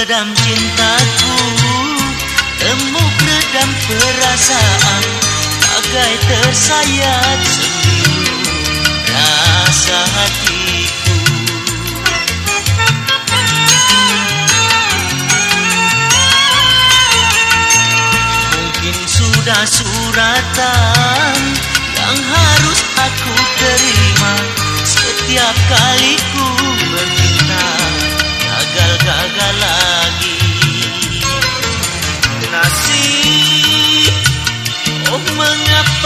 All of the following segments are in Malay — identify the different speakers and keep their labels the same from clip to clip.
Speaker 1: redam cintaku Remuk redam perasaan Bagai tersayat Rasa hatiku. Mungkin sudah suratan Yang harus aku terima Setiap kali ku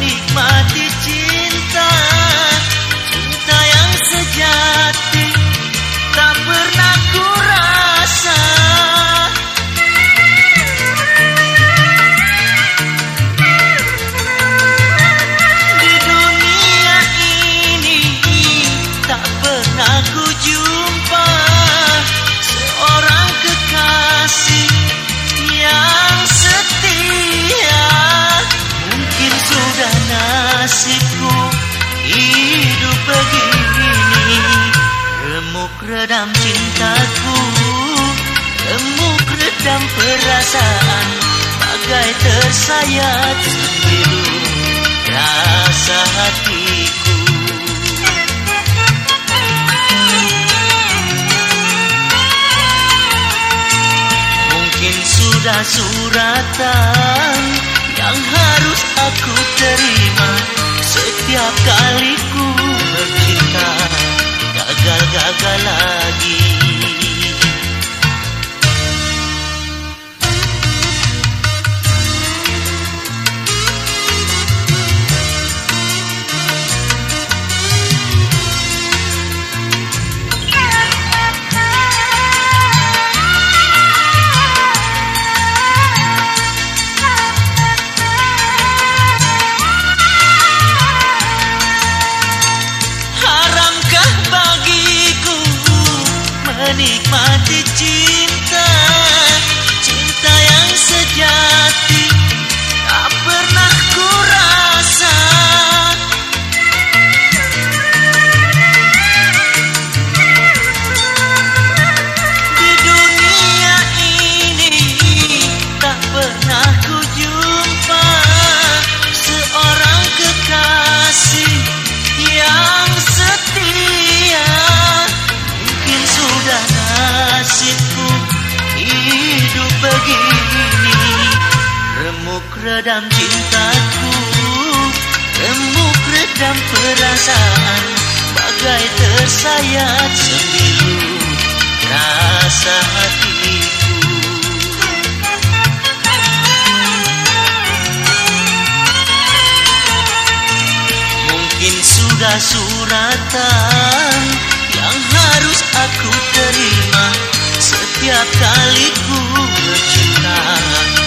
Speaker 1: menikmati Remuk redam cintaku Remuk redam perasaan Bagai tersayat sembilu Rasa Mungkin sudah suratan yang harus aku terima setiap kali ku la redam cintaku Remuk redam perasaan Bagai tersayat sembilu Rasa hatiku Mungkin sudah suratan yang harus aku terima setiap kali ku lagi.